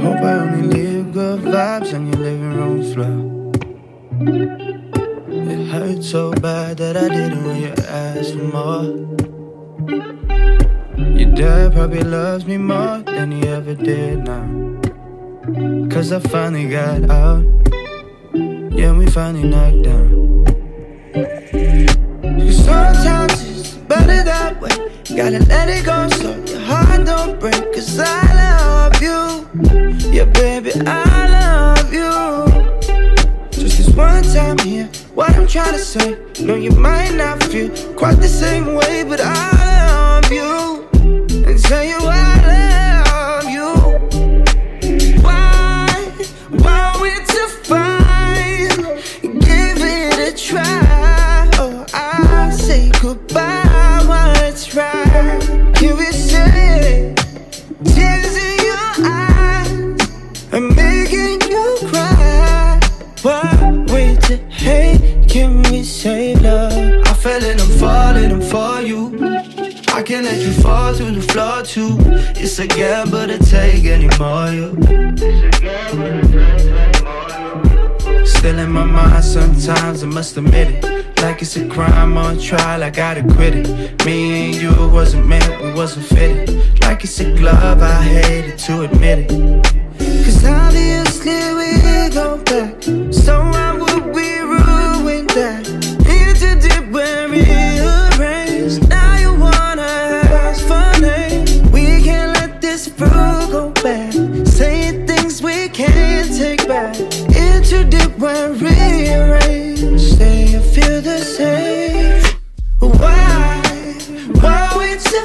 Hope I only leave good vibes on your living room floor. It hurt so bad that I didn't when you asked for more. Your dad probably loves me more than he ever did now. Cause I finally got out. Yeah, we finally knocked down. Gotta let it go so your heart don't break. Cause I love you. Yeah, baby, I love you. Just this one time here, what I'm trying to say. No, you might not feel quite the same way, but I love you. And tell you I love you. Why, why we to fight? Give it a try. Oh, I say goodbye while it's right. Can we say tears in your eyes? I'm making you cry. Why wait to hate? Can we save love? I fell and I'm falling, I'm for you. I can't let you fall to the floor too. It's a gamble to take anymore. Still in my mind sometimes, I must admit it. Like it's a crime on trial, I gotta quit it. Me and you wasn't meant, we wasn't fitted. Like it's a glove, I hated to admit it. Cause obviously we go back. So why would we ruin that? Into deep rearranged. Now you wanna for names. We can't let this fruit go bad. Saying things we can't take back. Into deep when rearranged. Say you feel the same. Why? Why we to